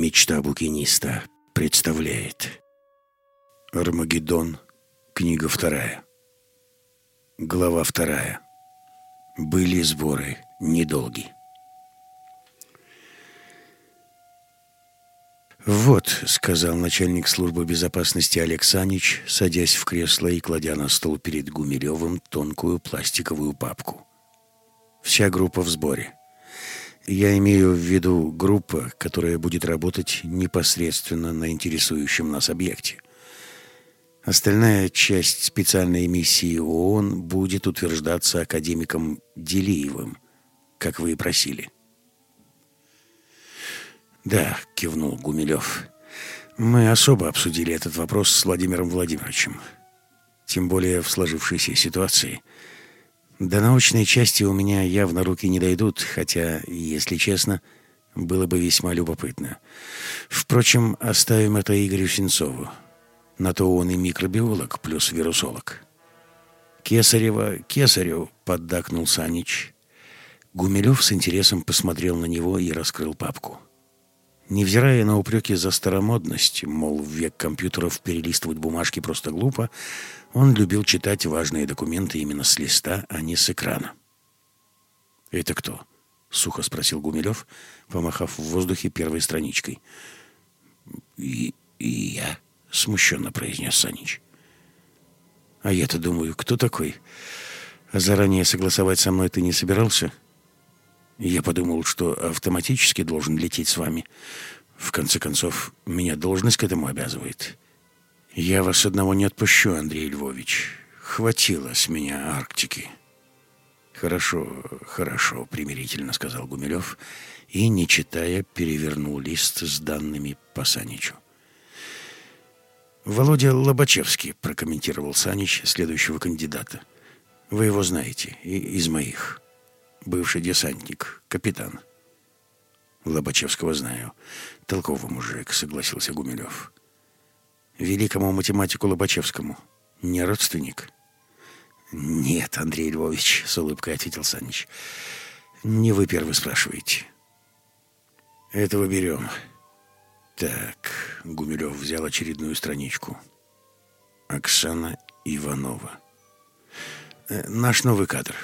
Мечта букиниста представляет Армагеддон, книга вторая Глава вторая Были сборы недолги «Вот», — сказал начальник службы безопасности Александрич, садясь в кресло и кладя на стол перед Гумилевым тонкую пластиковую папку. «Вся группа в сборе. Я имею в виду группа, которая будет работать непосредственно на интересующем нас объекте. Остальная часть специальной миссии ООН будет утверждаться академиком Делиевым, как вы и просили. «Да», — кивнул Гумилев. «Мы особо обсудили этот вопрос с Владимиром Владимировичем. Тем более в сложившейся ситуации — до научной части у меня явно руки не дойдут, хотя, если честно, было бы весьма любопытно. Впрочем, оставим это Игорю Сенцову. На то он и микробиолог плюс вирусолог. «Кесарева, Кесарю!» — поддакнул Санич. Гумилев с интересом посмотрел на него и раскрыл папку. Невзирая на упреки за старомодность, мол, в век компьютеров перелистывать бумажки просто глупо, он любил читать важные документы именно с листа, а не с экрана. «Это кто?» — сухо спросил Гумилев, помахав в воздухе первой страничкой. «И, и я», — смущенно произнес Санич. «А я-то думаю, кто такой? А заранее согласовать со мной ты не собирался?» Я подумал, что автоматически должен лететь с вами. В конце концов, меня должность к этому обязывает. Я вас одного не отпущу, Андрей Львович. Хватило с меня Арктики. Хорошо, хорошо, примирительно сказал Гумилев и, не читая, перевернул лист с данными по Саничу. «Володя Лобачевский», — прокомментировал Санич следующего кандидата. «Вы его знаете, и из моих» бывший десантник, капитан. Лобачевского знаю. Толковый мужик, согласился Гумилев. Великому математику Лобачевскому. Не родственник? Нет, Андрей Львович, с улыбкой ответил Санич. Не вы первый спрашиваете. Этого берем. Так, Гумилев взял очередную страничку. Оксана Иванова. Э, наш новый кадр.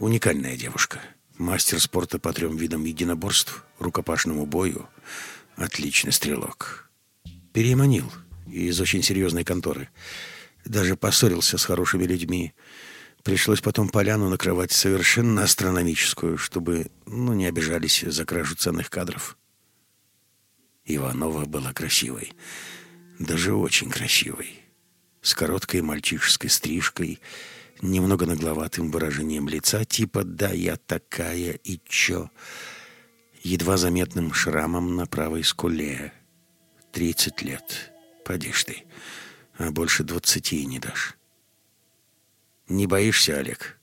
Уникальная девушка. Мастер спорта по трем видам единоборств, рукопашному бою. Отличный стрелок. Переманил из очень серьезной конторы. Даже поссорился с хорошими людьми. Пришлось потом поляну накрывать совершенно астрономическую, чтобы, ну, не обижались за кражу ценных кадров. Иванова была красивой. Даже очень красивой. С короткой мальчишеской стрижкой — немного нагловатым выражением лица, типа «да, я такая и чё», едва заметным шрамом на правой скуле. Тридцать лет. Поди ты, а больше двадцати не дашь. Не боишься, Олег?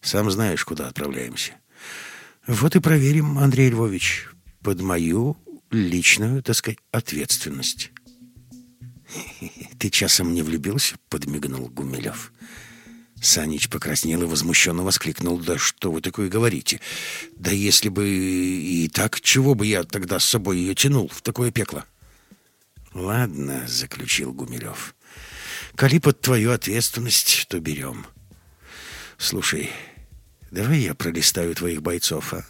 Сам знаешь, куда отправляемся. Вот и проверим, Андрей Львович, под мою личную, так сказать, ответственность. «Ты часом не влюбился?» — подмигнул Гумилев. Санич покраснел и возмущенно воскликнул. «Да что вы такое говорите? Да если бы и так, чего бы я тогда с собой ее тянул в такое пекло?» «Ладно», — заключил Гумилев. «Коли под твою ответственность, то берем. Слушай, давай я пролистаю твоих бойцов, а?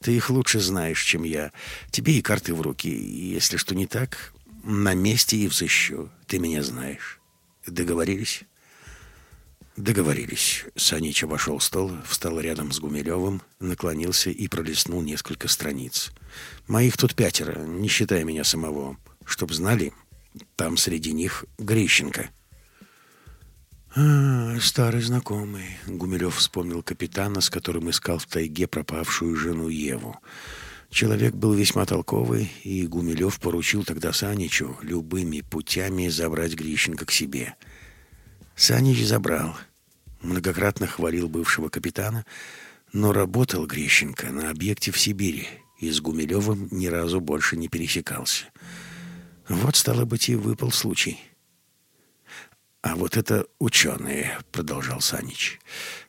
Ты их лучше знаешь, чем я. Тебе и карты в руки. Если что не так, на месте и взыщу. Ты меня знаешь. Договорились?» Договорились. Санич обошел стол, встал рядом с Гумилевым, наклонился и пролистнул несколько страниц. «Моих тут пятеро, не считая меня самого. Чтоб знали, там среди них Грищенко». «А, старый знакомый», — Гумилев вспомнил капитана, с которым искал в тайге пропавшую жену Еву. Человек был весьма толковый, и Гумилев поручил тогда Саничу любыми путями забрать Грищенко к себе — Санич забрал. Многократно хвалил бывшего капитана, но работал Грещенко на объекте в Сибири и с Гумилевым ни разу больше не пересекался. Вот, стало быть, и выпал случай. «А вот это ученые», — продолжал Санич.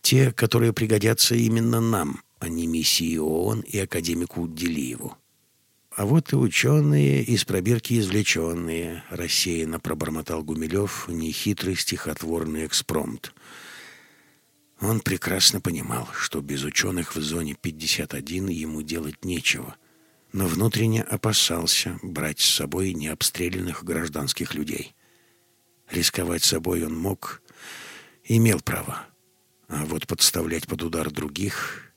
«Те, которые пригодятся именно нам, а не миссии ООН и академику Делиеву. а вот и ученые из пробирки извлеченные, рассеянно пробормотал Гумилев нехитрый стихотворный экспромт. Он прекрасно понимал, что без ученых в зоне 51 ему делать нечего, но внутренне опасался брать с собой необстрелянных гражданских людей. Рисковать собой он мог, имел право, а вот подставлять под удар других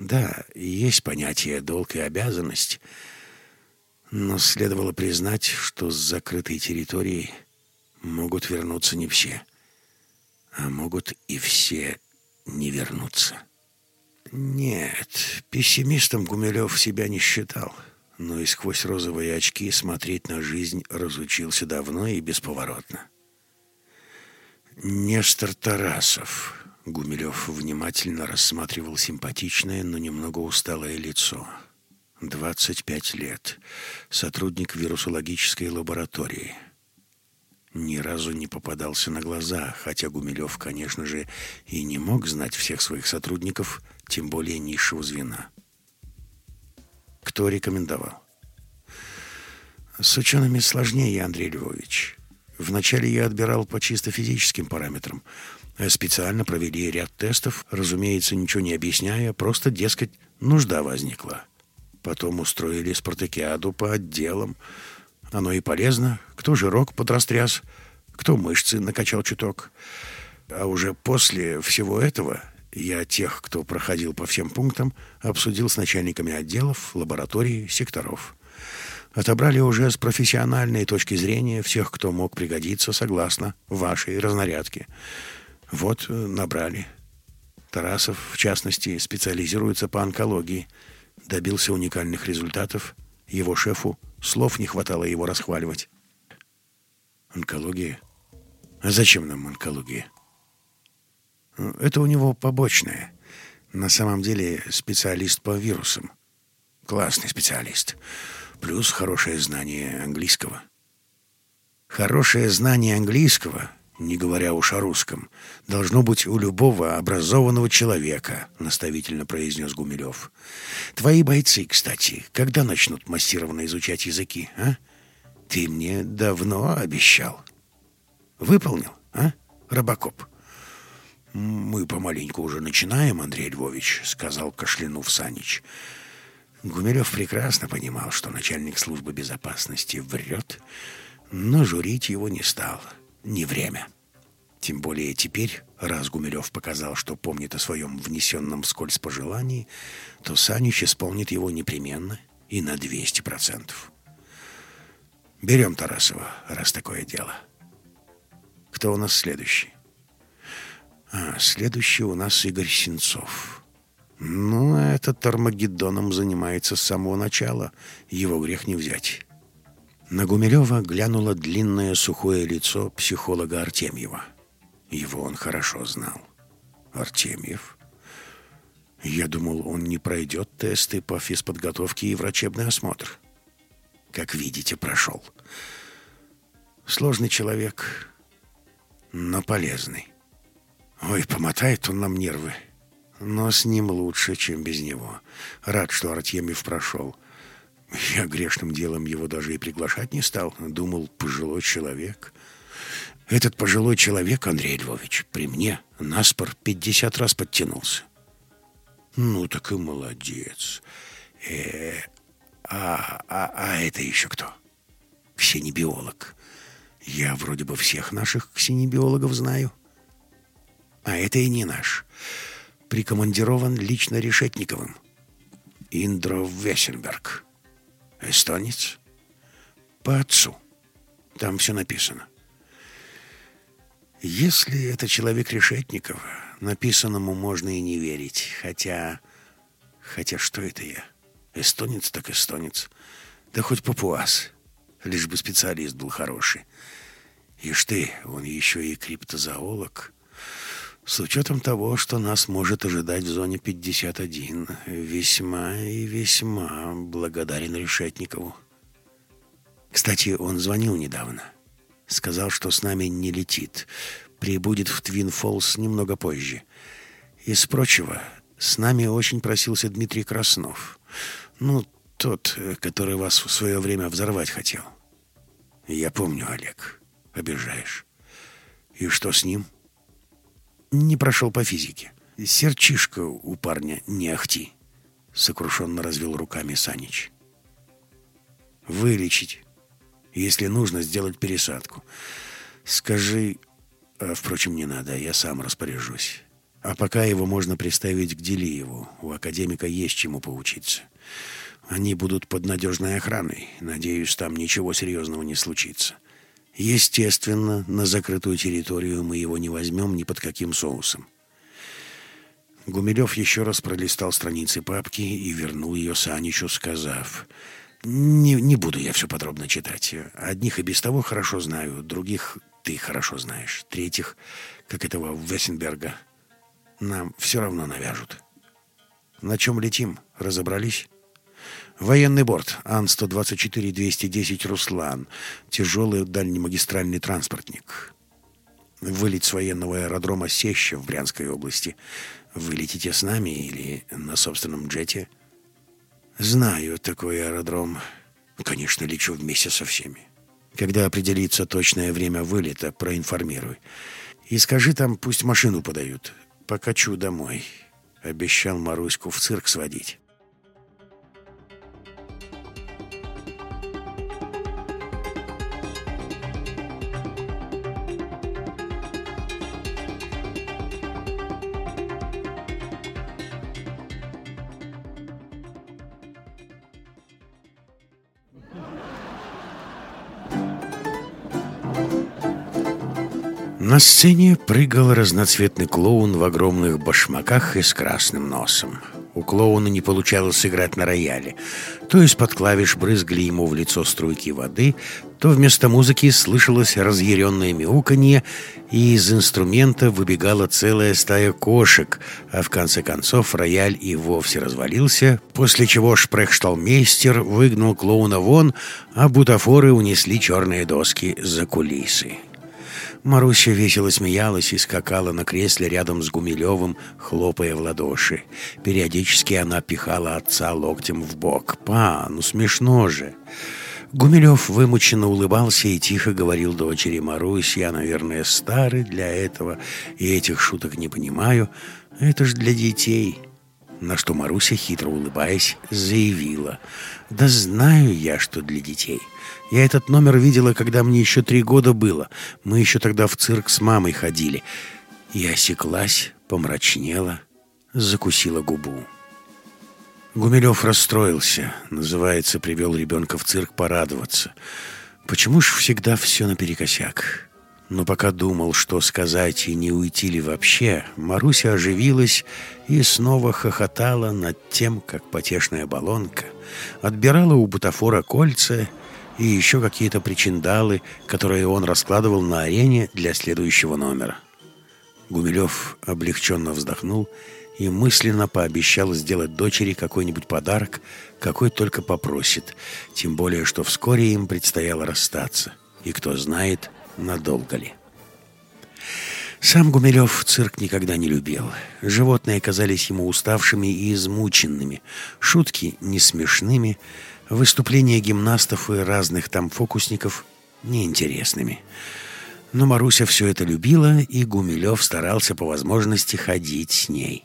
да, есть понятие «долг» и «обязанность», но следовало признать, что с закрытой территории могут вернуться не все, а могут и все не вернуться. Нет, пессимистом Гумилев себя не считал, но и сквозь розовые очки смотреть на жизнь разучился давно и бесповоротно. Нестор Тарасов Гумилев внимательно рассматривал симпатичное, но немного усталое лицо. 25 лет. Сотрудник вирусологической лаборатории. Ни разу не попадался на глаза, хотя Гумилев, конечно же, и не мог знать всех своих сотрудников, тем более низшего звена. Кто рекомендовал? С учеными сложнее, Андрей Львович. Вначале я отбирал по чисто физическим параметрам — специально провели ряд тестов, разумеется, ничего не объясняя, просто, дескать, нужда возникла. Потом устроили спартакиаду по отделам. Оно и полезно. Кто жирок подрастряс, кто мышцы накачал чуток. А уже после всего этого я тех, кто проходил по всем пунктам, обсудил с начальниками отделов, лабораторий, секторов. Отобрали уже с профессиональной точки зрения всех, кто мог пригодиться согласно вашей разнарядке. Вот э, набрали. Тарасов, в частности, специализируется по онкологии. Добился уникальных результатов. Его шефу слов не хватало его расхваливать. Онкология? А зачем нам онкология? Это у него побочное. На самом деле специалист по вирусам. Классный специалист. Плюс хорошее знание английского. Хорошее знание английского не говоря уж о русском, должно быть у любого образованного человека», — наставительно произнес Гумилев. «Твои бойцы, кстати, когда начнут массированно изучать языки, а? Ты мне давно обещал. Выполнил, а, Робокоп?» «Мы помаленьку уже начинаем, Андрей Львович», — сказал кашлянув Санич. Гумилев прекрасно понимал, что начальник службы безопасности врет, но журить его не стал — не время. Тем более теперь, раз Гумилев показал, что помнит о своем внесенном вскользь пожелании, то Санич исполнит его непременно и на 200%. Берем Тарасова, раз такое дело. Кто у нас следующий? А, следующий у нас Игорь Сенцов. Ну, этот Армагеддоном занимается с самого начала. Его грех не взять. На Гумилева глянуло длинное сухое лицо психолога Артемьева. Его он хорошо знал. Артемьев? Я думал, он не пройдет тесты по физподготовке и врачебный осмотр. Как видите, прошел. Сложный человек, но полезный. Ой, помотает он нам нервы. Но с ним лучше, чем без него. Рад, что Артемьев прошел. — я грешным делом его даже и приглашать не стал. Думал, пожилой человек. Этот пожилой человек, Андрей Львович, при мне наспор пятьдесят раз подтянулся. Ну, так и молодец. Э, а, а, а это еще кто? Ксенебиолог. Я вроде бы всех наших ксенебиологов знаю. А это и не наш. Прикомандирован лично Решетниковым. Индров Вессенберг. Эстонец? По отцу. Там все написано. Если это человек Решетникова, написанному можно и не верить. Хотя... Хотя что это я? Эстонец так эстонец. Да хоть папуас. Лишь бы специалист был хороший. Ишь ты, он еще и криптозоолог. С учетом того, что нас может ожидать в зоне 51, весьма и весьма благодарен Решетникову. Кстати, он звонил недавно. Сказал, что с нами не летит. Прибудет в Твин Фолс немного позже. Из прочего, с нами очень просился Дмитрий Краснов. Ну, Тот, который вас в свое время взорвать хотел. Я помню, Олег. Обижаешь. И что с ним? Не прошел по физике. Серчишка у парня не ахти. Сокрушенно развел руками Санич. Вылечить. Если нужно, сделать пересадку. Скажи... А, впрочем, не надо, я сам распоряжусь. А пока его можно приставить к Делиеву. У академика есть чему поучиться. Они будут под надежной охраной. Надеюсь, там ничего серьезного не случится. Естественно, на закрытую территорию мы его не возьмем ни под каким соусом. Гумилев еще раз пролистал страницы папки и вернул ее Саничу, сказав... Не, не буду я все подробно читать. Одних и без того хорошо знаю, других ты хорошо знаешь. Третьих, как этого Вессенберга, нам все равно навяжут. На чем летим? Разобрались? Военный борт Ан-124-210 «Руслан». Тяжелый дальнемагистральный транспортник. Вылет с военного аэродрома Сеща в Брянской области. Вы летите с нами или на собственном джете? Знаю такой аэродром. Конечно, лечу вместе со всеми. Когда определится точное время вылета, проинформируй. И скажи там, пусть машину подают покачу домой. Обещал Маруську в цирк сводить. На сцене прыгал разноцветный клоун в огромных башмаках и с красным носом. У клоуна не получалось играть на рояле. То из-под клавиш брызгали ему в лицо струйки воды, то вместо музыки слышалось разъяренное мяуканье, и из инструмента выбегала целая стая кошек, а в конце концов рояль и вовсе развалился, после чего шпрехшталмейстер выгнал клоуна вон, а бутафоры унесли черные доски за кулисы. Маруся весело смеялась и скакала на кресле рядом с Гумилевым, хлопая в ладоши. Периодически она пихала отца локтем в бок. «Па, ну смешно же!» Гумилев вымученно улыбался и тихо говорил дочери «Марусь, я, наверное, старый для этого, и этих шуток не понимаю. Это ж для детей». На что Маруся, хитро улыбаясь, заявила «Да знаю я, что для детей». Я этот номер видела, когда мне еще три года было. Мы еще тогда в цирк с мамой ходили. И осеклась, помрачнела, закусила губу. Гумилев расстроился. Называется, привел ребенка в цирк порадоваться. Почему ж всегда все наперекосяк? Но пока думал, что сказать и не уйти ли вообще, Маруся оживилась и снова хохотала над тем, как потешная баллонка отбирала у бутафора кольца и еще какие-то причиндалы, которые он раскладывал на арене для следующего номера. Гумилев облегченно вздохнул и мысленно пообещал сделать дочери какой-нибудь подарок, какой только попросит, тем более, что вскоре им предстояло расстаться, и кто знает, надолго ли. Сам Гумилев цирк никогда не любил. Животные казались ему уставшими и измученными, шутки не смешными, Выступления гимнастов и разных там фокусников неинтересными. Но Маруся все это любила, и Гумилев старался по возможности ходить с ней.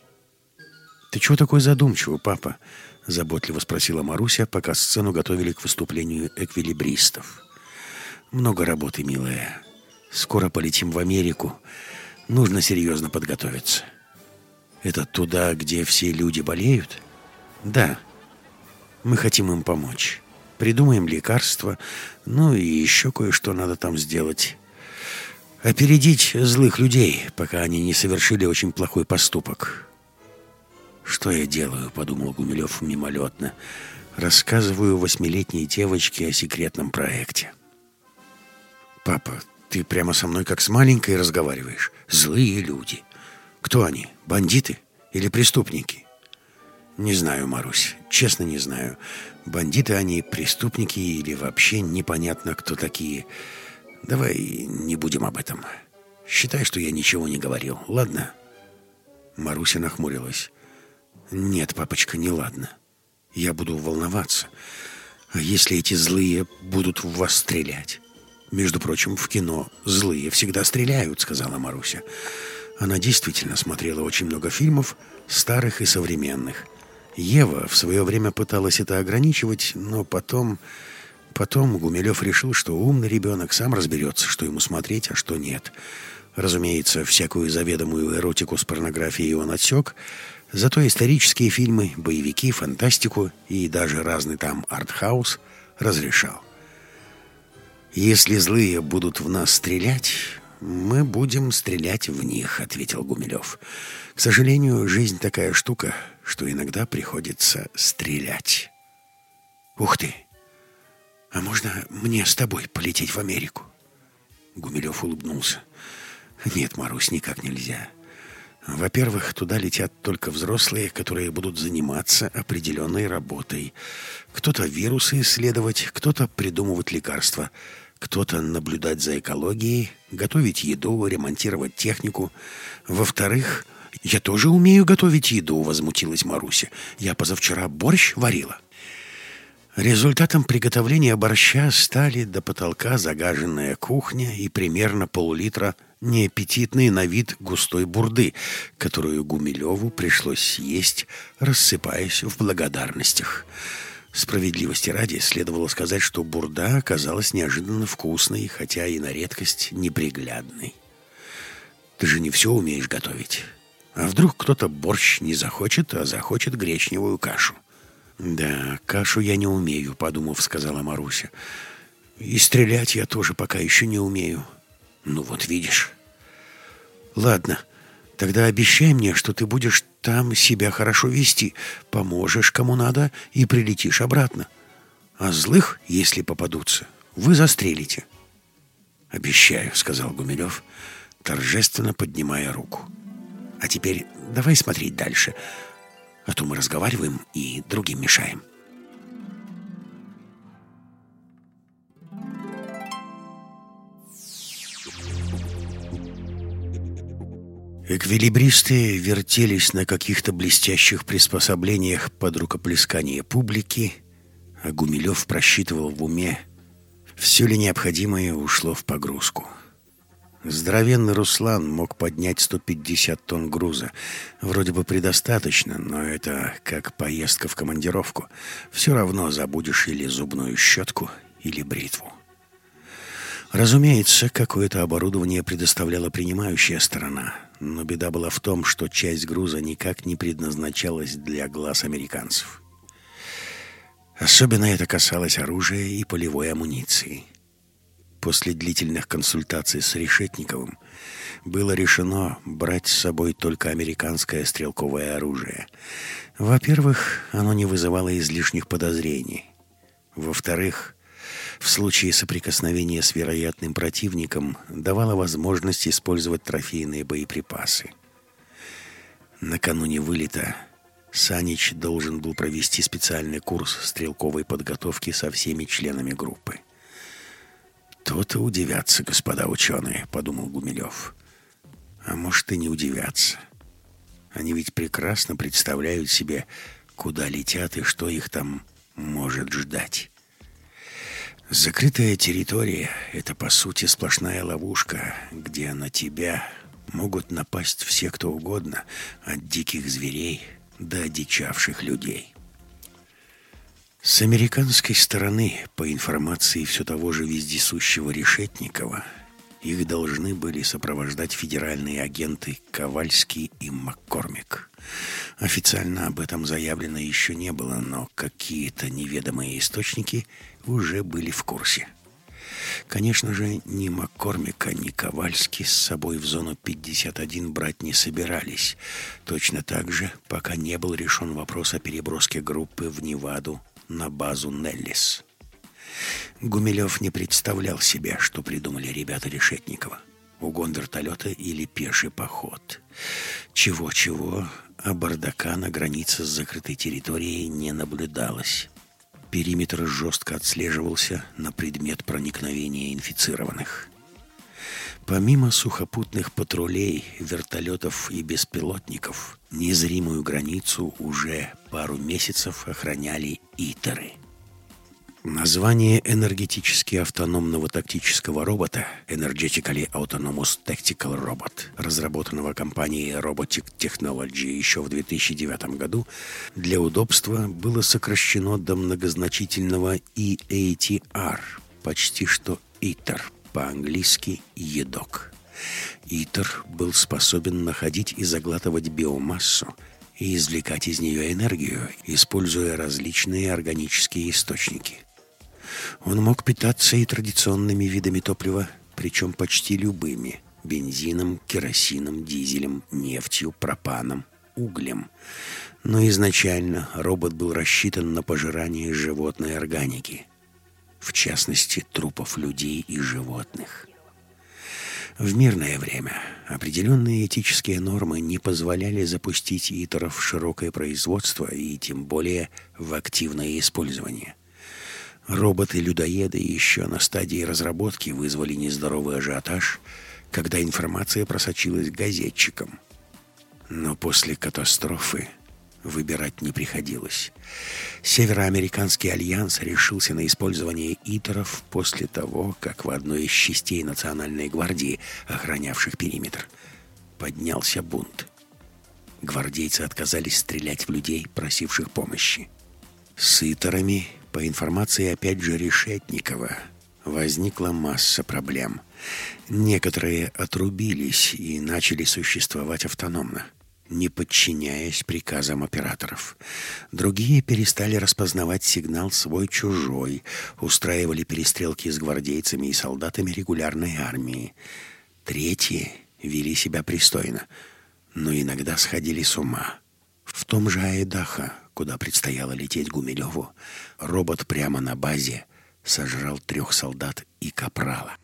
«Ты чего такой задумчивый, папа?» — заботливо спросила Маруся, пока сцену готовили к выступлению эквилибристов. «Много работы, милая. Скоро полетим в Америку. Нужно серьезно подготовиться». «Это туда, где все люди болеют?» «Да». Мы хотим им помочь. Придумаем лекарства, ну и еще кое-что надо там сделать. Опередить злых людей, пока они не совершили очень плохой поступок. «Что я делаю?» — подумал Гумилев мимолетно. «Рассказываю восьмилетней девочке о секретном проекте». «Папа, ты прямо со мной как с маленькой разговариваешь. Злые люди. Кто они? Бандиты или преступники?» «Не знаю, Марусь, честно не знаю. Бандиты они, преступники или вообще непонятно, кто такие. Давай не будем об этом. Считай, что я ничего не говорил, ладно?» Маруся нахмурилась. «Нет, папочка, не ладно. Я буду волноваться. А если эти злые будут в вас стрелять? Между прочим, в кино злые всегда стреляют, сказала Маруся. Она действительно смотрела очень много фильмов, старых и современных. Ева в свое время пыталась это ограничивать, но потом... Потом Гумилев решил, что умный ребенок сам разберется, что ему смотреть, а что нет. Разумеется, всякую заведомую эротику с порнографией он отсек, зато исторические фильмы, боевики, фантастику и даже разный там артхаус разрешал. «Если злые будут в нас стрелять, мы будем стрелять в них», — ответил Гумилев. «К сожалению, жизнь такая штука, что иногда приходится стрелять». «Ух ты! А можно мне с тобой полететь в Америку?» Гумилев улыбнулся. «Нет, Марусь, никак нельзя. Во-первых, туда летят только взрослые, которые будут заниматься определенной работой. Кто-то вирусы исследовать, кто-то придумывать лекарства, кто-то наблюдать за экологией, готовить еду, ремонтировать технику. Во-вторых, я тоже умею готовить еду, возмутилась Маруся. Я позавчера борщ варила. Результатом приготовления борща стали до потолка загаженная кухня и примерно пол-литра неаппетитной на вид густой бурды, которую Гумилеву пришлось съесть, рассыпаясь в благодарностях. Справедливости ради следовало сказать, что бурда оказалась неожиданно вкусной, хотя и на редкость неприглядной. Ты же не все умеешь готовить. А вдруг кто-то борщ не захочет, а захочет гречневую кашу? «Да, кашу я не умею», — подумав, сказала Маруся. «И стрелять я тоже пока еще не умею». «Ну вот видишь». «Ладно, тогда обещай мне, что ты будешь там себя хорошо вести, поможешь кому надо и прилетишь обратно. А злых, если попадутся, вы застрелите». «Обещаю», — сказал Гумилев, торжественно поднимая руку. «А теперь давай смотреть дальше» а то мы разговариваем и другим мешаем. Эквилибристы вертелись на каких-то блестящих приспособлениях под рукоплескание публики, а Гумилев просчитывал в уме, все ли необходимое ушло в погрузку. Здоровенный Руслан мог поднять 150 тонн груза. Вроде бы предостаточно, но это как поездка в командировку. Все равно забудешь или зубную щетку, или бритву. Разумеется, какое-то оборудование предоставляла принимающая сторона, но беда была в том, что часть груза никак не предназначалась для глаз американцев. Особенно это касалось оружия и полевой амуниции после длительных консультаций с Решетниковым было решено брать с собой только американское стрелковое оружие. Во-первых, оно не вызывало излишних подозрений. Во-вторых, в случае соприкосновения с вероятным противником давало возможность использовать трофейные боеприпасы. Накануне вылета Санич должен был провести специальный курс стрелковой подготовки со всеми членами группы. «То-то удивятся, господа ученые», — подумал Гумилев. «А может, и не удивятся. Они ведь прекрасно представляют себе, куда летят и что их там может ждать». Закрытая территория — это, по сути, сплошная ловушка, где на тебя могут напасть все, кто угодно, от диких зверей до одичавших людей. С американской стороны, по информации все того же вездесущего Решетникова, их должны были сопровождать федеральные агенты Ковальский и Маккормик. Официально об этом заявлено еще не было, но какие-то неведомые источники уже были в курсе. Конечно же, ни Маккормика, ни Ковальский с собой в зону 51 брать не собирались. Точно так же, пока не был решен вопрос о переброске группы в Неваду на базу Неллис. Гумилев не представлял себе, что придумали ребята Решетникова. Угон вертолета или пеший поход. Чего-чего, а бардака на границе с закрытой территорией не наблюдалось. Периметр жестко отслеживался на предмет проникновения инфицированных. Помимо сухопутных патрулей, вертолетов и беспилотников, незримую границу уже пару месяцев охраняли итеры. Название энергетически автономного тактического робота Energetically Autonomous Tactical Robot, разработанного компанией Robotic Technology еще в 2009 году, для удобства было сокращено до многозначительного EATR, почти что ITER по-английски «едок». Итер был способен находить и заглатывать биомассу и извлекать из нее энергию, используя различные органические источники. Он мог питаться и традиционными видами топлива, причем почти любыми – бензином, керосином, дизелем, нефтью, пропаном, углем. Но изначально робот был рассчитан на пожирание животной органики – в частности, трупов людей и животных. В мирное время определенные этические нормы не позволяли запустить итеров в широкое производство и тем более в активное использование. Роботы-людоеды еще на стадии разработки вызвали нездоровый ажиотаж, когда информация просочилась газетчикам. Но после катастрофы выбирать не приходилось. Североамериканский альянс решился на использование итеров после того, как в одной из частей Национальной гвардии, охранявших периметр, поднялся бунт. Гвардейцы отказались стрелять в людей, просивших помощи. С итерами, по информации опять же Решетникова, возникла масса проблем. Некоторые отрубились и начали существовать автономно не подчиняясь приказам операторов. Другие перестали распознавать сигнал свой-чужой, устраивали перестрелки с гвардейцами и солдатами регулярной армии. Третьи вели себя пристойно, но иногда сходили с ума. В том же Айдаха, куда предстояло лететь Гумилеву, робот прямо на базе сожрал трех солдат и капрала.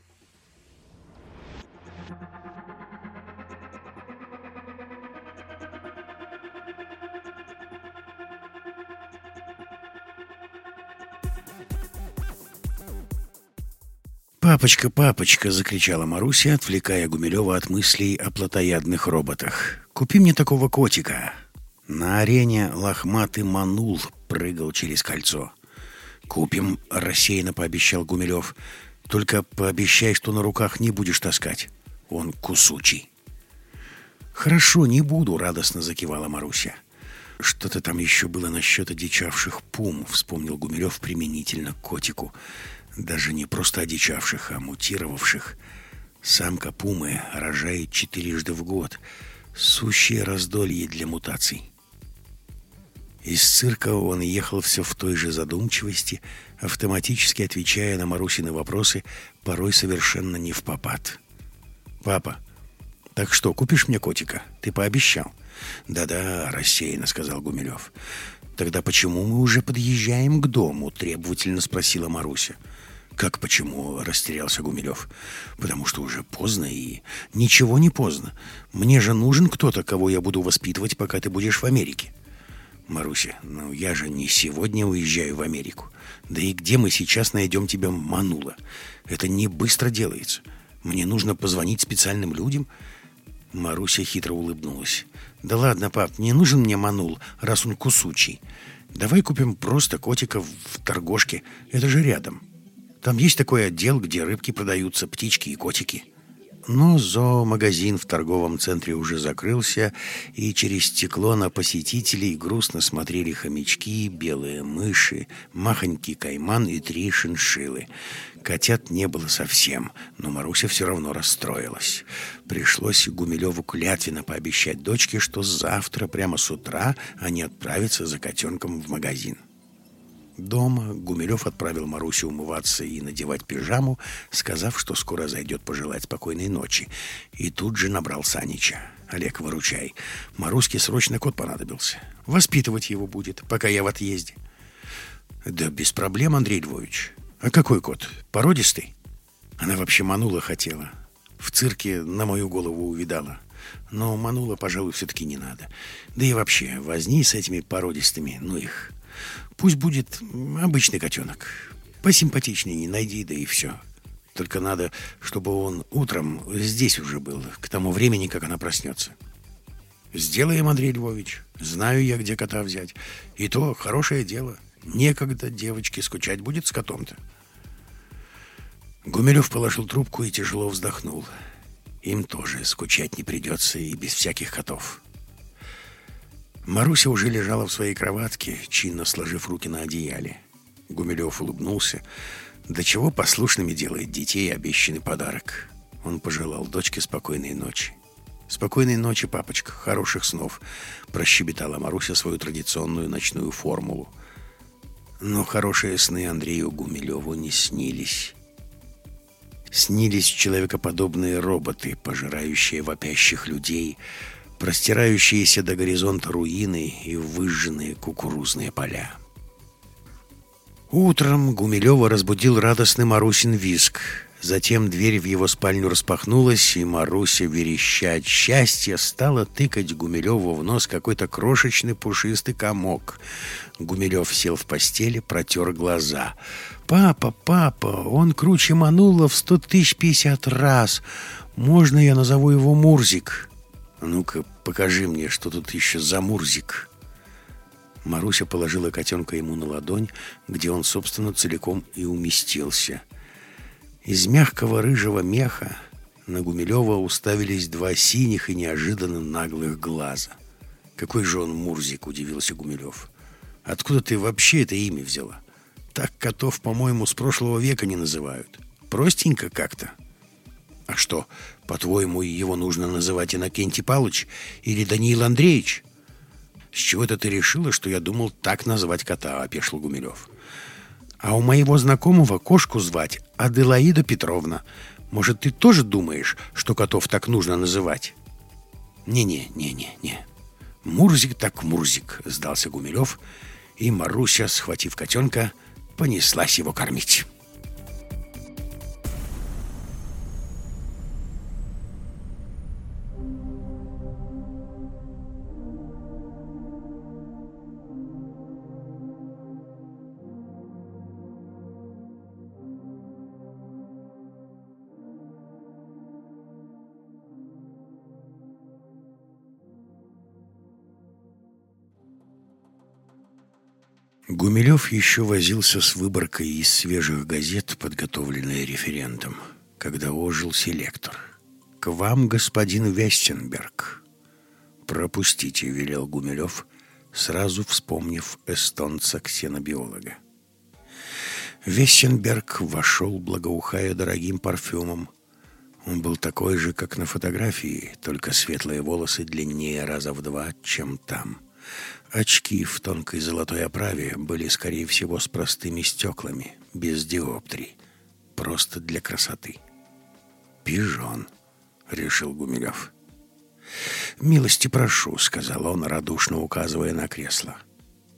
«Папочка, папочка!» — закричала Маруся, отвлекая Гумилева от мыслей о плотоядных роботах. «Купи мне такого котика!» На арене лохматый манул прыгал через кольцо. «Купим», — рассеянно пообещал Гумилев. «Только пообещай, что на руках не будешь таскать. Он кусучий». «Хорошо, не буду», — радостно закивала Маруся. «Что-то там еще было насчет одичавших пум», — вспомнил Гумилев применительно к котику даже не просто одичавших, а мутировавших. Самка пумы рожает четырежды в год. Сущее раздолье для мутаций. Из цирка он ехал все в той же задумчивости, автоматически отвечая на Марусины вопросы, порой совершенно не в попад. «Папа, так что, купишь мне котика? Ты пообещал?» «Да-да», — рассеянно сказал Гумилев. «Тогда почему мы уже подъезжаем к дому?» — требовательно спросила Маруся. «Как почему?» — растерялся Гумилев. «Потому что уже поздно и...» «Ничего не поздно. Мне же нужен кто-то, кого я буду воспитывать, пока ты будешь в Америке». «Маруся, ну я же не сегодня уезжаю в Америку. Да и где мы сейчас найдем тебя, Манула? Это не быстро делается. Мне нужно позвонить специальным людям». Маруся хитро улыбнулась. «Да ладно, пап, не нужен мне Манул, раз он кусучий. Давай купим просто котика в торгошке. Это же рядом». Там есть такой отдел, где рыбки продаются, птички и котики. Но зоомагазин в торговом центре уже закрылся, и через стекло на посетителей грустно смотрели хомячки, белые мыши, махонький кайман и три шиншиллы. Котят не было совсем, но Маруся все равно расстроилась. Пришлось Гумилеву клятвенно пообещать дочке, что завтра, прямо с утра, они отправятся за котенком в магазин. Дома Гумилев отправил Марусю умываться и надевать пижаму, сказав, что скоро зайдет пожелать спокойной ночи. И тут же набрал Санича. «Олег, выручай. Маруське срочно кот понадобился. Воспитывать его будет, пока я в отъезде». «Да без проблем, Андрей Львович. А какой кот? Породистый?» Она вообще манула хотела. В цирке на мою голову увидала. Но манула, пожалуй, все-таки не надо. Да и вообще, возни с этими породистыми, ну их... Пусть будет обычный котенок. Посимпатичнее не найди, да и все. Только надо, чтобы он утром здесь уже был, к тому времени, как она проснется. Сделаем, Андрей Львович. Знаю я, где кота взять. И то хорошее дело. Некогда девочке скучать будет с котом-то. Гумилев положил трубку и тяжело вздохнул. Им тоже скучать не придется и без всяких котов. Маруся уже лежала в своей кроватке, чинно сложив руки на одеяле. Гумилев улыбнулся. До чего послушными делает детей обещанный подарок. Он пожелал дочке спокойной ночи. «Спокойной ночи, папочка, хороших снов», — прощебетала Маруся свою традиционную ночную формулу. Но хорошие сны Андрею Гумилеву не снились. Снились человекоподобные роботы, пожирающие вопящих людей, простирающиеся до горизонта руины и выжженные кукурузные поля. Утром Гумилева разбудил радостный Марусин виск. Затем дверь в его спальню распахнулась, и Маруся, вереща от счастья, стала тыкать Гумилеву в нос какой-то крошечный пушистый комок. Гумилев сел в постели, протер глаза. «Папа, папа, он круче Манула в сто тысяч пятьдесят раз. Можно я назову его Мурзик?» «Ну-ка, покажи мне, что тут еще за Мурзик». Маруся положила котенка ему на ладонь, где он, собственно, целиком и уместился – из мягкого рыжего меха на Гумилева уставились два синих и неожиданно наглых глаза. «Какой же он Мурзик!» — удивился Гумилев. «Откуда ты вообще это имя взяла? Так котов, по-моему, с прошлого века не называют. Простенько как-то». «А что, по-твоему, его нужно называть Иннокентий Павлович или Даниил Андреевич?» «С чего это ты решила, что я думал так назвать кота?» — опешил Гумилев. А у моего знакомого кошку звать Аделаида Петровна. Может, ты тоже думаешь, что котов так нужно называть? Не-не, не-не-не. Мурзик так Мурзик, сдался Гумилев, и Маруся, схватив котенка, понеслась его кормить. Гумилев еще возился с выборкой из свежих газет, подготовленной референтом, когда ожил селектор. «К вам, господин Вестенберг!» «Пропустите», — велел Гумилев, сразу вспомнив эстонца-ксенобиолога. Вестенберг вошел, благоухая дорогим парфюмом. Он был такой же, как на фотографии, только светлые волосы длиннее раза в два, чем там. Очки в тонкой золотой оправе были, скорее всего, с простыми стеклами, без диоптрий. Просто для красоты. «Пижон», — решил Гумилев. «Милости прошу», — сказал он, радушно указывая на кресло.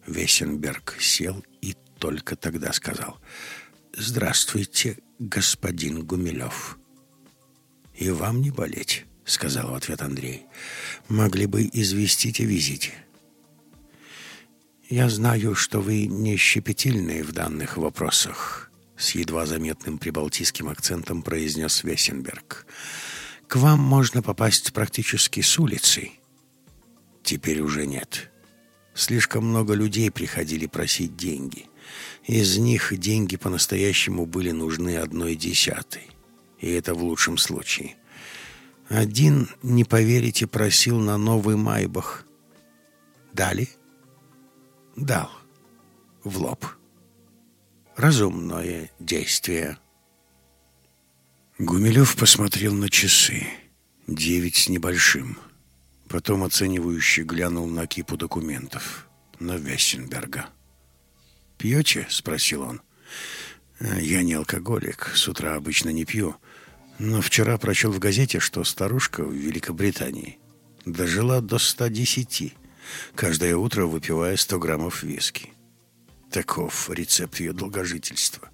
Весенберг сел и только тогда сказал «Здравствуйте, господин Гумилев». «И вам не болеть», — сказал в ответ Андрей. «Могли бы известить о визите». «Я знаю, что вы не щепетильны в данных вопросах», — с едва заметным прибалтийским акцентом произнес Весенберг. «К вам можно попасть практически с улицы». «Теперь уже нет. Слишком много людей приходили просить деньги. Из них деньги по-настоящему были нужны одной десятой. И это в лучшем случае. Один, не поверите, просил на новый Майбах. Дали?» Дал в лоб. Разумное действие. Гумилев посмотрел на часы. Девять с небольшим. Потом оценивающе глянул на кипу документов. На Вессенберга. «Пьете?» — спросил он. «Я не алкоголик, с утра обычно не пью. Но вчера прочел в газете, что старушка в Великобритании дожила до 110 каждое утро выпивая 100 граммов виски. Таков рецепт ее долгожительства.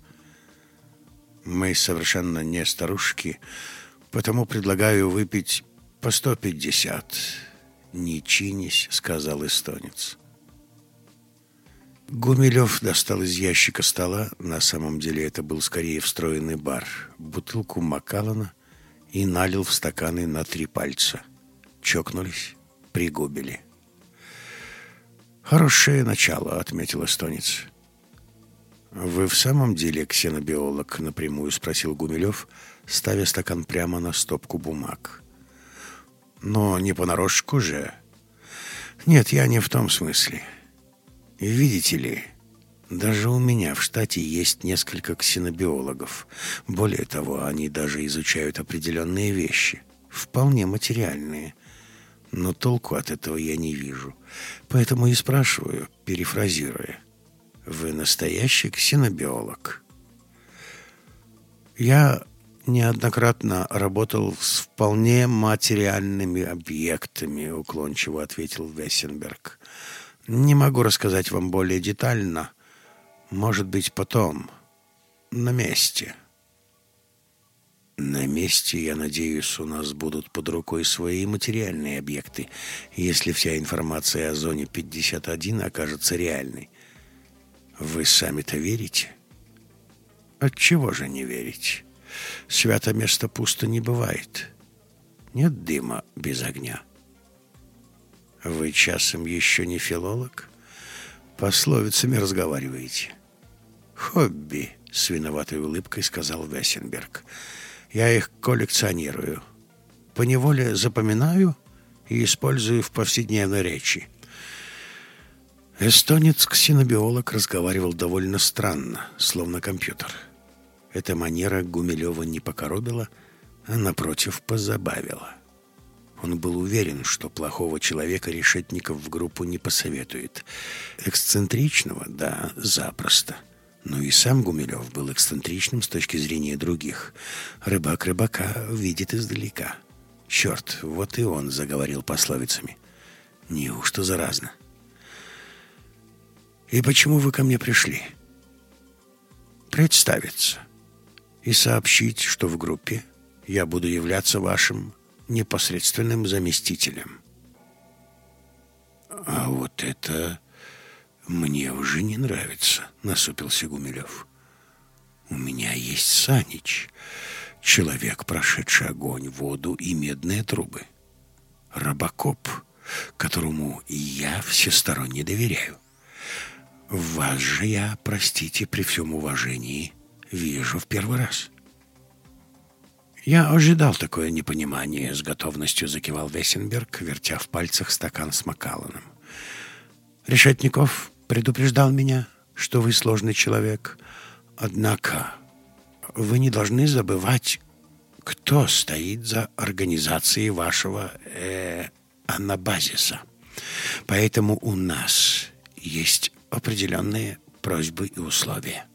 Мы совершенно не старушки, потому предлагаю выпить по 150. «Не чинись», — сказал эстонец. Гумилев достал из ящика стола, на самом деле это был скорее встроенный бар, бутылку Макалана и налил в стаканы на три пальца. Чокнулись, пригубили. «Хорошее начало», — отметил эстонец. «Вы в самом деле ксенобиолог?» — напрямую спросил Гумилев, ставя стакан прямо на стопку бумаг. «Но не понарошку же». «Нет, я не в том смысле. Видите ли, даже у меня в штате есть несколько ксенобиологов. Более того, они даже изучают определенные вещи, вполне материальные. Но толку от этого я не вижу. Поэтому и спрашиваю, перефразируя. Вы настоящий ксенобиолог? Я неоднократно работал с вполне материальными объектами, уклончиво ответил Вессенберг. Не могу рассказать вам более детально. Может быть, потом. На месте. На месте, я надеюсь, у нас будут под рукой свои материальные объекты, если вся информация о зоне 51 окажется реальной. Вы сами-то верите? Отчего же не верить? Свято место пусто не бывает. Нет дыма без огня. Вы часом еще не филолог? Пословицами разговариваете. Хобби, с виноватой улыбкой сказал Вессенберг. Я их коллекционирую. Поневоле запоминаю и использую в повседневной речи. Эстонец-ксенобиолог разговаривал довольно странно, словно компьютер. Эта манера Гумилева не покоробила, а, напротив, позабавила. Он был уверен, что плохого человека Решетников в группу не посоветует. Эксцентричного, да, запросто. Но и сам Гумилев был эксцентричным с точки зрения других. Рыбак рыбака видит издалека. Черт, вот и он заговорил пословицами. Неужто заразно? «И почему вы ко мне пришли?» «Представиться и сообщить, что в группе я буду являться вашим непосредственным заместителем». «А вот это мне уже не нравится», — насупился Гумилев. «У меня есть Санич, человек, прошедший огонь, воду и медные трубы. Робокоп, которому я всесторонне доверяю. Вас же я, простите, при всем уважении, вижу в первый раз. Я ожидал такое непонимание, с готовностью закивал Весенберг, вертя в пальцах стакан с Макаланом. Решетников предупреждал меня, что вы сложный человек. Однако вы не должны забывать, кто стоит за организацией вашего э, анабазиса. Поэтому у нас есть определенные просьбы и условия.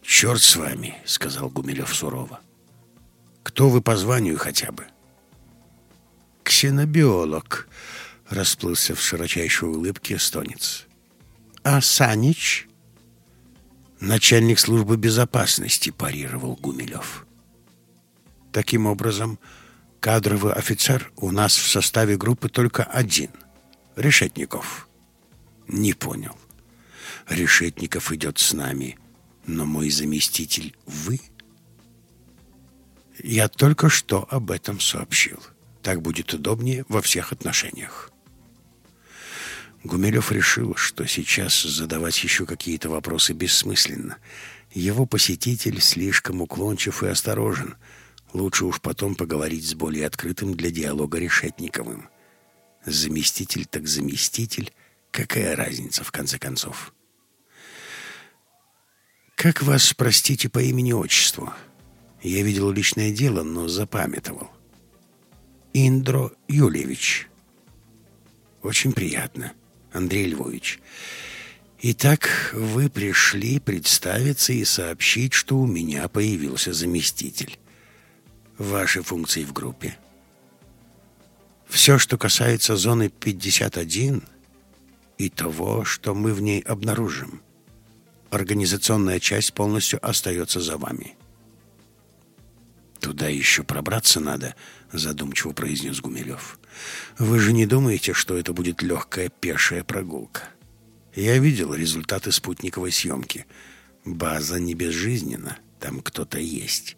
«Черт с вами», — сказал Гумилев сурово. «Кто вы по званию хотя бы?» «Ксенобиолог», — расплылся в широчайшей улыбке эстонец. «А Санич?» «Начальник службы безопасности», — парировал Гумилев. «Таким образом, кадровый офицер у нас в составе группы только один — Решетников». «Не понял». Решетников идет с нами, но мой заместитель вы? Я только что об этом сообщил. Так будет удобнее во всех отношениях. Гумилев решил, что сейчас задавать еще какие-то вопросы бессмысленно. Его посетитель слишком уклончив и осторожен. Лучше уж потом поговорить с более открытым для диалога Решетниковым. Заместитель так заместитель. Какая разница, в конце концов? «Как вас, простите, по имени-отчеству?» Я видел личное дело, но запамятовал. «Индро Юлевич». «Очень приятно, Андрей Львович. Итак, вы пришли представиться и сообщить, что у меня появился заместитель. Ваши функции в группе?» Все, что касается зоны 51 и того, что мы в ней обнаружим – Организационная часть полностью остается за вами. «Туда еще пробраться надо», — задумчиво произнес Гумилев. «Вы же не думаете, что это будет легкая пешая прогулка? Я видел результаты спутниковой съемки. База не безжизненна, там кто-то есть.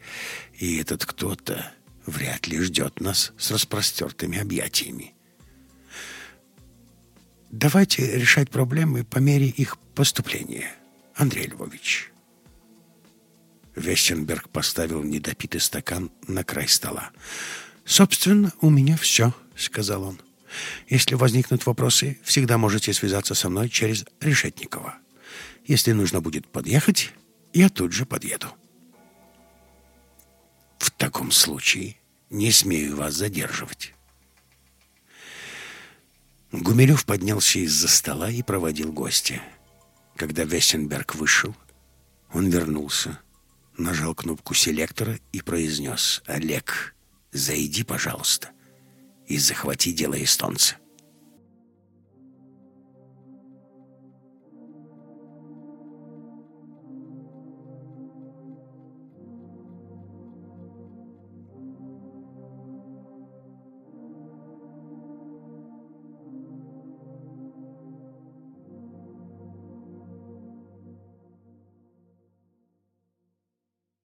И этот кто-то вряд ли ждет нас с распростертыми объятиями. Давайте решать проблемы по мере их поступления, Андрей Львович. Вестенберг поставил недопитый стакан на край стола. «Собственно, у меня все», — сказал он. «Если возникнут вопросы, всегда можете связаться со мной через Решетникова. Если нужно будет подъехать, я тут же подъеду». «В таком случае не смею вас задерживать». Гумилев поднялся из-за стола и проводил гостя. Когда Вестенберг вышел, он вернулся, нажал кнопку селектора и произнес «Олег, зайди, пожалуйста, и захвати дело эстонца».